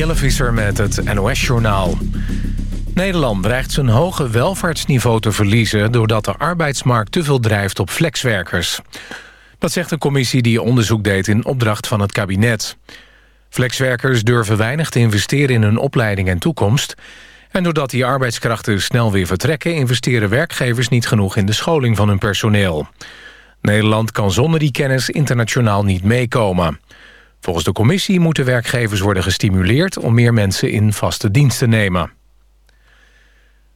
Jelle Visser met het NOS-journaal. Nederland dreigt zijn hoge welvaartsniveau te verliezen... doordat de arbeidsmarkt te veel drijft op flexwerkers. Dat zegt een commissie die onderzoek deed in opdracht van het kabinet. Flexwerkers durven weinig te investeren in hun opleiding en toekomst... en doordat die arbeidskrachten snel weer vertrekken... investeren werkgevers niet genoeg in de scholing van hun personeel. Nederland kan zonder die kennis internationaal niet meekomen... Volgens de commissie moeten werkgevers worden gestimuleerd... om meer mensen in vaste dienst te nemen.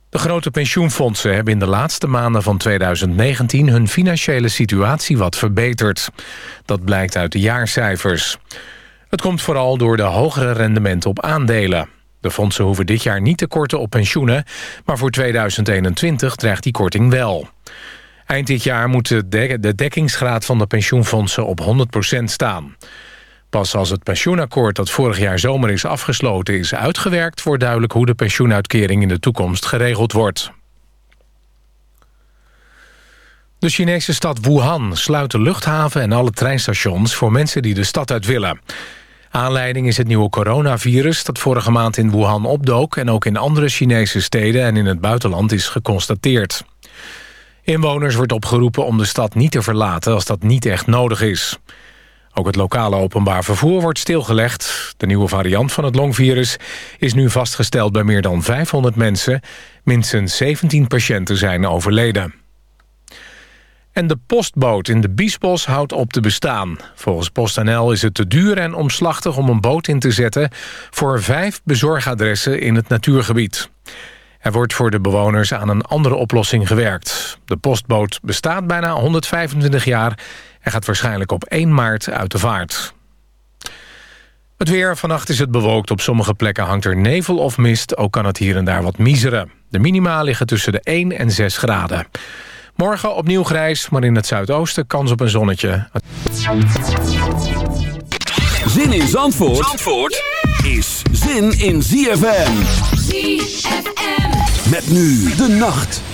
De grote pensioenfondsen hebben in de laatste maanden van 2019... hun financiële situatie wat verbeterd. Dat blijkt uit de jaarcijfers. Het komt vooral door de hogere rendementen op aandelen. De fondsen hoeven dit jaar niet te korten op pensioenen... maar voor 2021 dreigt die korting wel. Eind dit jaar moet de dekkingsgraad van de pensioenfondsen op 100% staan. Pas als het pensioenakkoord dat vorig jaar zomer is afgesloten is uitgewerkt... wordt duidelijk hoe de pensioenuitkering in de toekomst geregeld wordt. De Chinese stad Wuhan sluit de luchthaven en alle treinstations... voor mensen die de stad uit willen. Aanleiding is het nieuwe coronavirus dat vorige maand in Wuhan opdook... en ook in andere Chinese steden en in het buitenland is geconstateerd. Inwoners wordt opgeroepen om de stad niet te verlaten als dat niet echt nodig is. Ook het lokale openbaar vervoer wordt stilgelegd. De nieuwe variant van het longvirus is nu vastgesteld bij meer dan 500 mensen. Minstens 17 patiënten zijn overleden. En de postboot in de Biesbos houdt op te bestaan. Volgens PostNL is het te duur en omslachtig om een boot in te zetten... voor vijf bezorgadressen in het natuurgebied. Er wordt voor de bewoners aan een andere oplossing gewerkt. De postboot bestaat bijna 125 jaar en gaat waarschijnlijk op 1 maart uit de vaart. Het weer. Vannacht is het bewolkt. Op sommige plekken hangt er nevel of mist. Ook kan het hier en daar wat miseren. De minima liggen tussen de 1 en 6 graden. Morgen opnieuw grijs, maar in het zuidoosten kans op een zonnetje. Zin in Zandvoort, Zandvoort is zin in ZFM. ZFM. Met nu de nacht.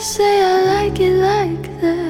say I like it like that.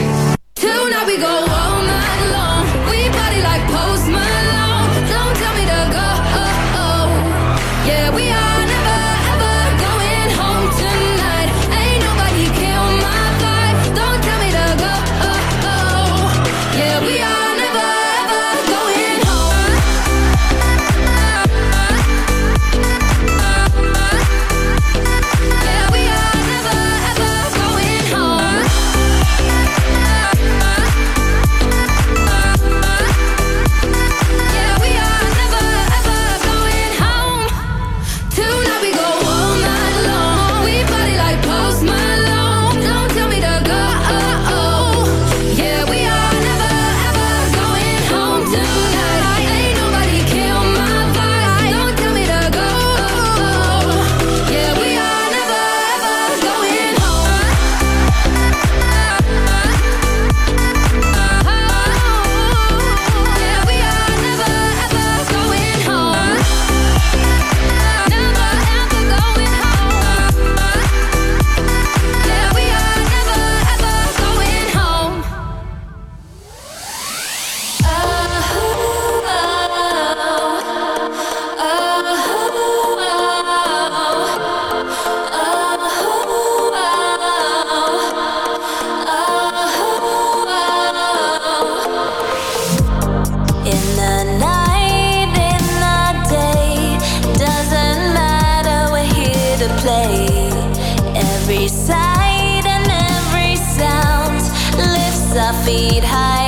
every sight and every sound lifts our feet high.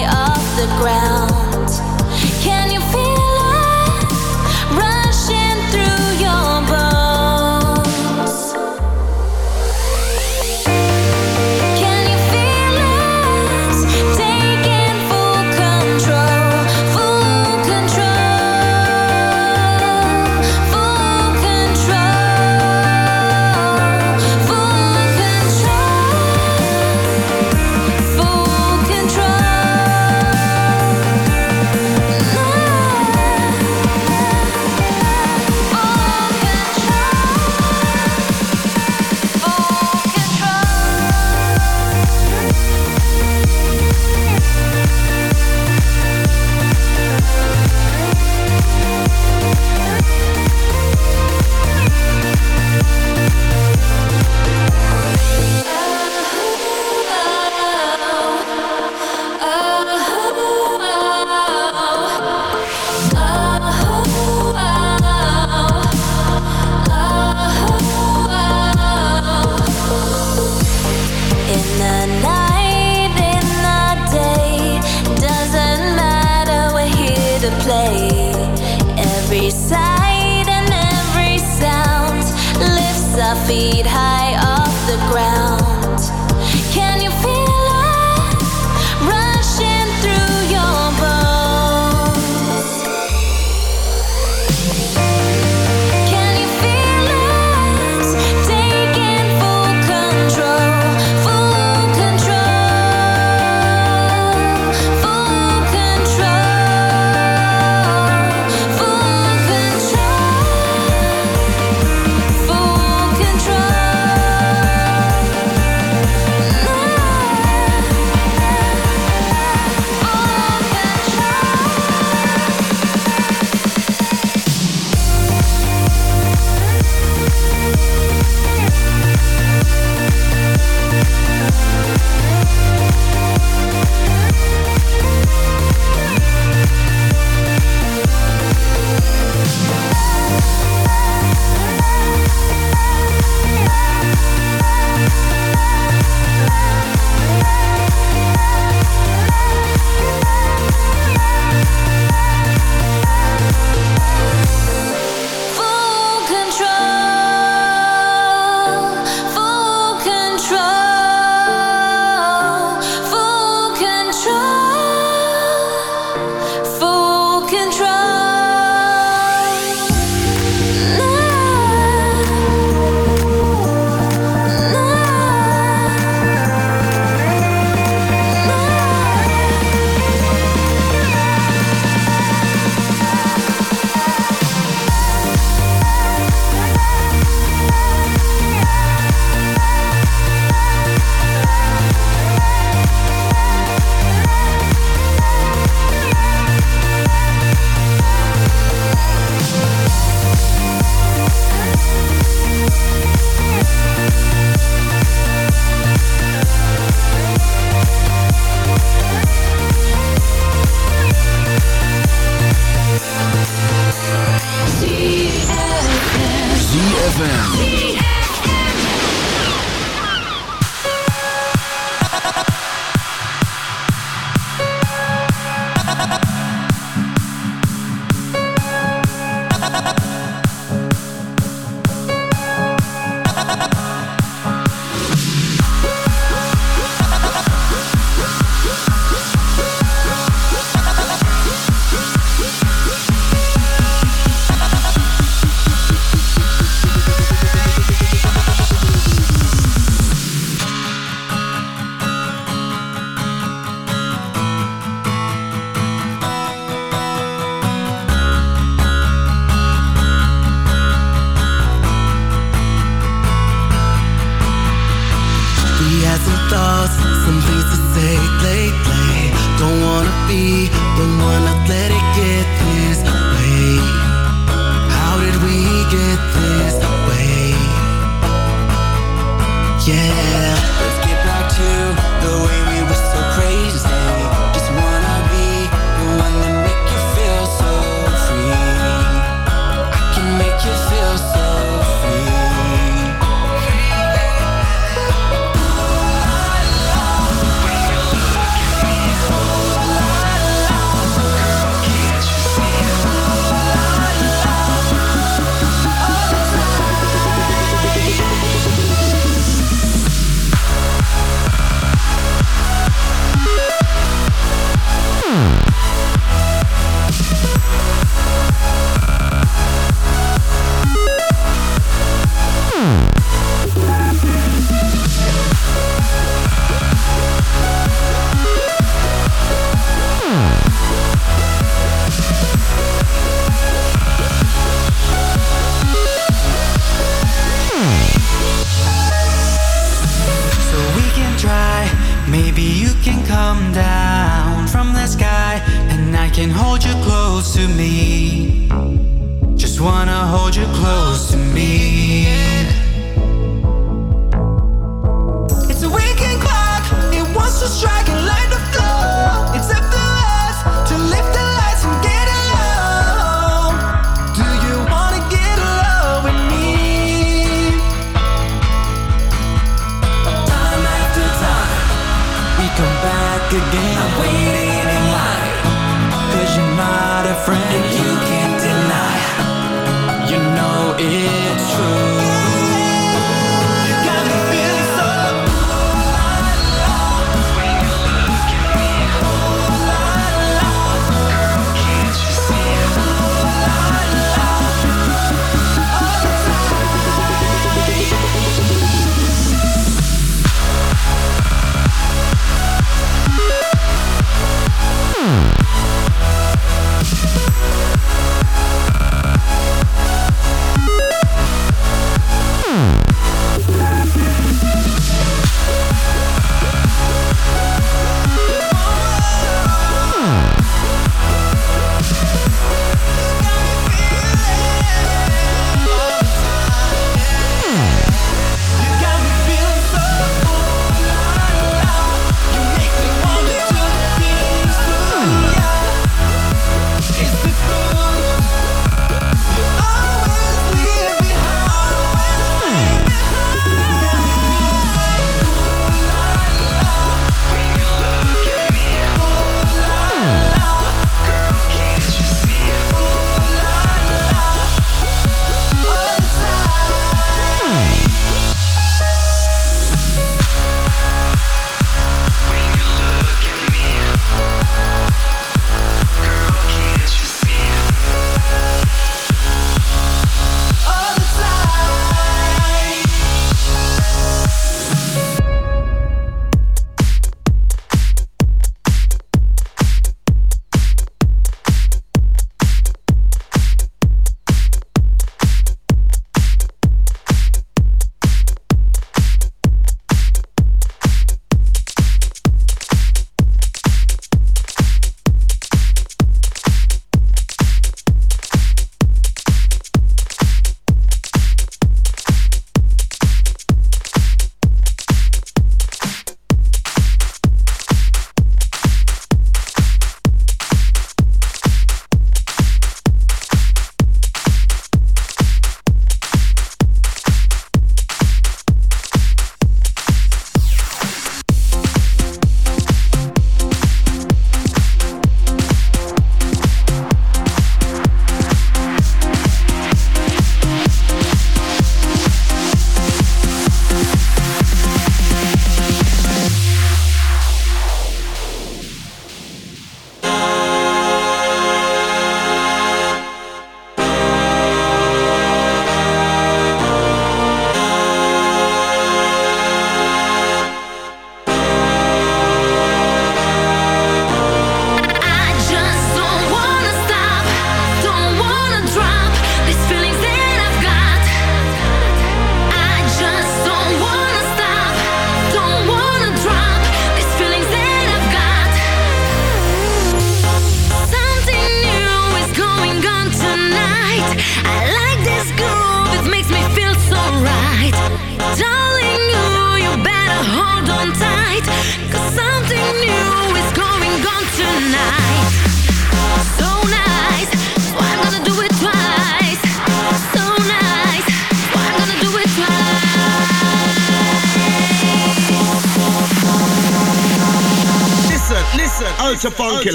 ZFM.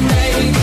make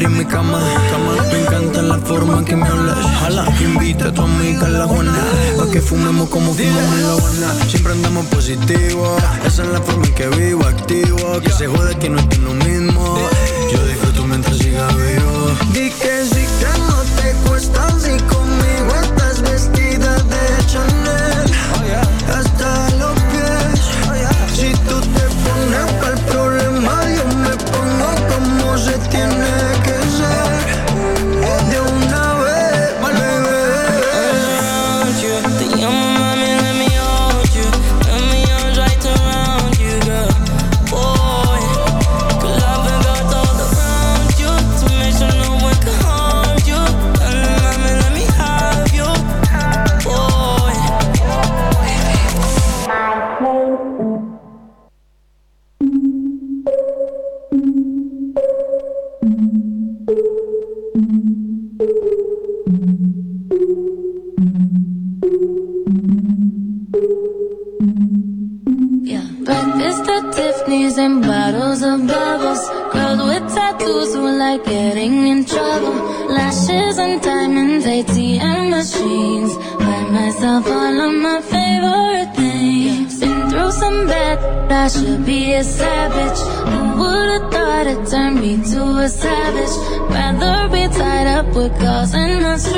en mi cama. Me encanta la forma en que me hablas. Jala, invita a tu amiga la Juana. Pa' que fumemos como fumamos en la Habana. Siempre andamos positivo. Esa es la forma en que vivo, activo. Que se jode que no estoy lo mismo. Yo disfruto mientras siga vivo. Di que. a savage. Who would've thought it turned me to a savage? Rather be tied up with cause and us.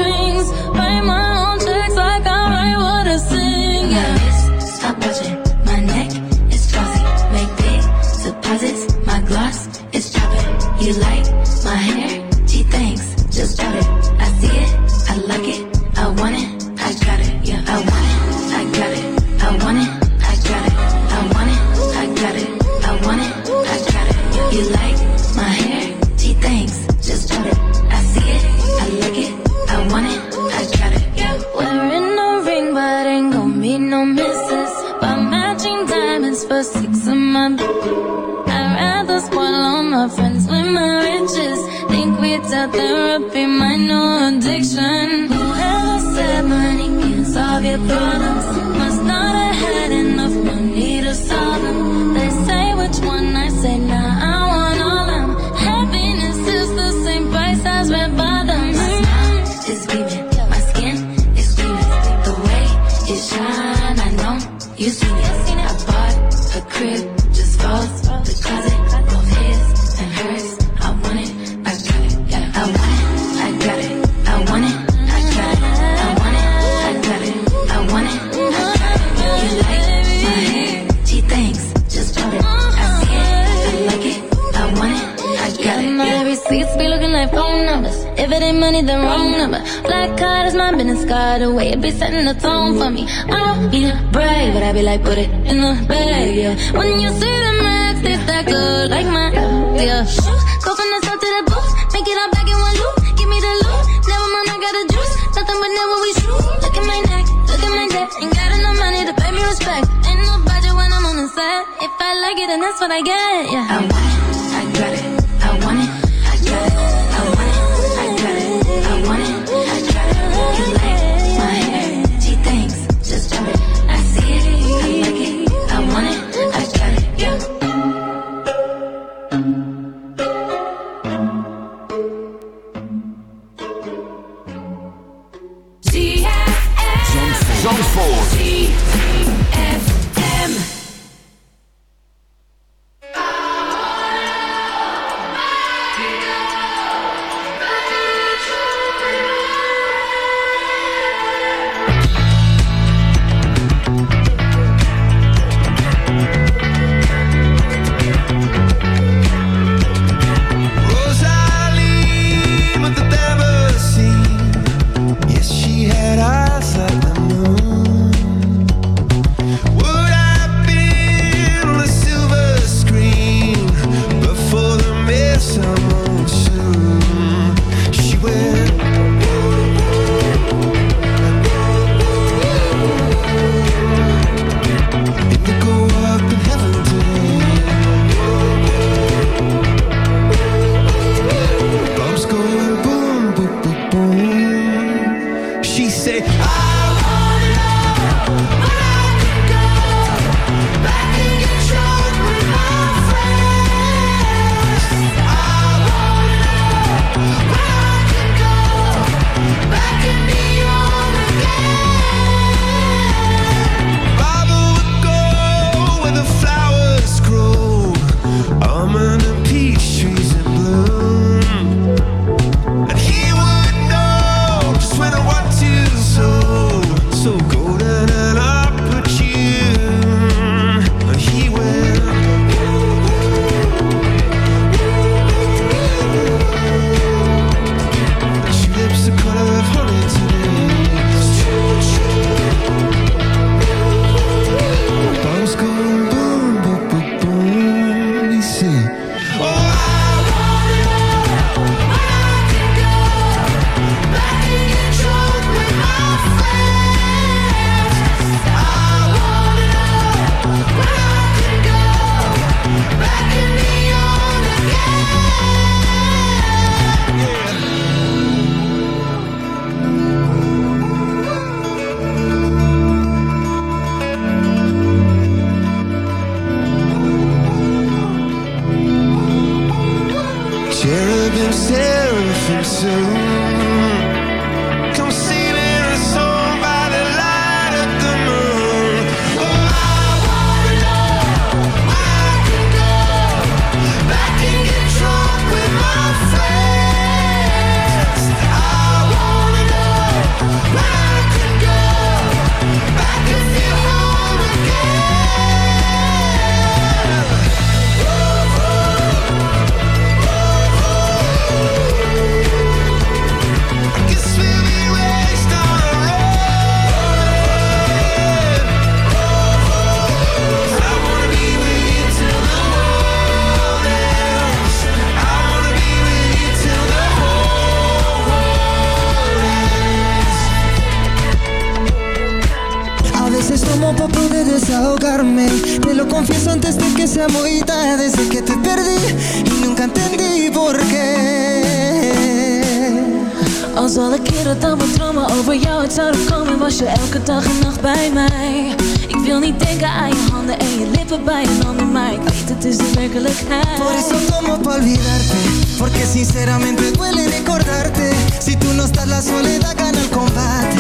Je handen en je lippen bij een ander Maar ik weet het is de werkelijkheid. Por eso tomo pa' olvidarte Porque sinceramente duele recordarte. Si tú no estás la soledad gana el combate.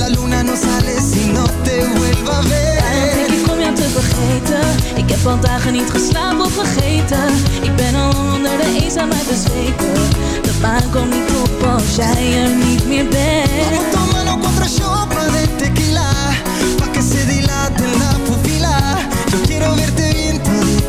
La luna no sale si no te vuelva a Daarom denk ver ik om jou te vergeten Ik heb al dagen niet geslapen of vergeten. Ik ben al onder de eenzaamheid bezweken. De maan komt niet op als jij er niet meer bent. Vamos tomando cuatro shots de tequila. Pa' que se dilate la Daarom denk ver ik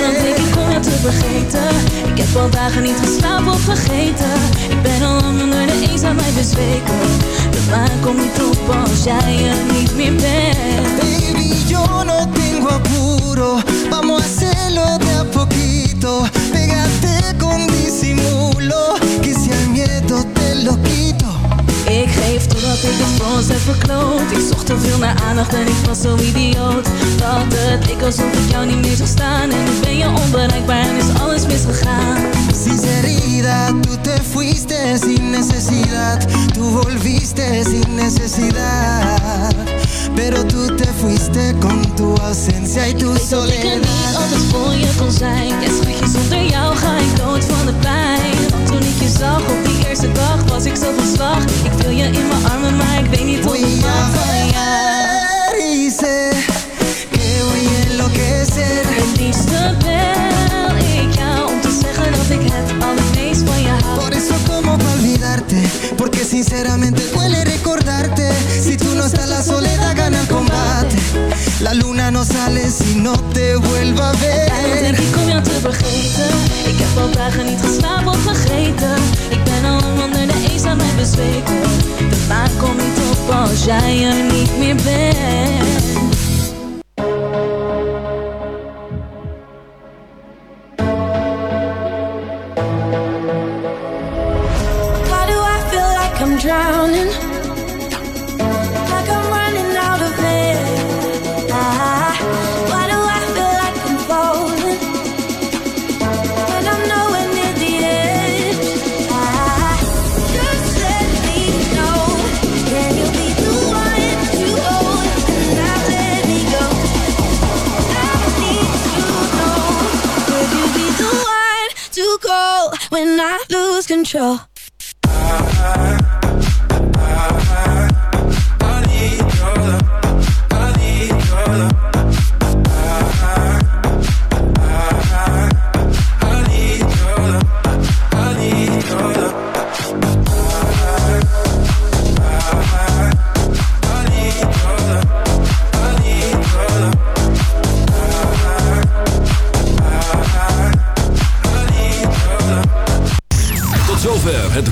om jou te vergeten. Ik heb al dagen niet geslapen of vergeten. Ik ben al lang onder de eenzaamheid bezweken. De maan komt niet als jij er niet meer bent. Baby, yo no tengo apuro Vamos hacerlo de a poquito. Pégate con disimulo Que si al miedo te lo quito Ik geef totdat ik het voor ons heb verkloot. Ik zocht te veel naar aandacht en ik was zo idioot. Dat het leek alsof ik jou niet meer zag staan. En nu ben je onbereikbaar en is alles misgegaan. Sinceridad, tú te fuiste sin necesidad. Tú volviste sin necesidad. Pero tú te fuiste con tu ausencia y tu Ik weet dat ik er niet soledad. altijd voor je kon zijn. Ja schatje, zonder jou ga ik dood van de pijn. Want toen ik je zag op die eerste dag was ik zo van slag. Ik wil je in mijn armen, maar ik weet niet ik a mag van jou jij er niet meer bent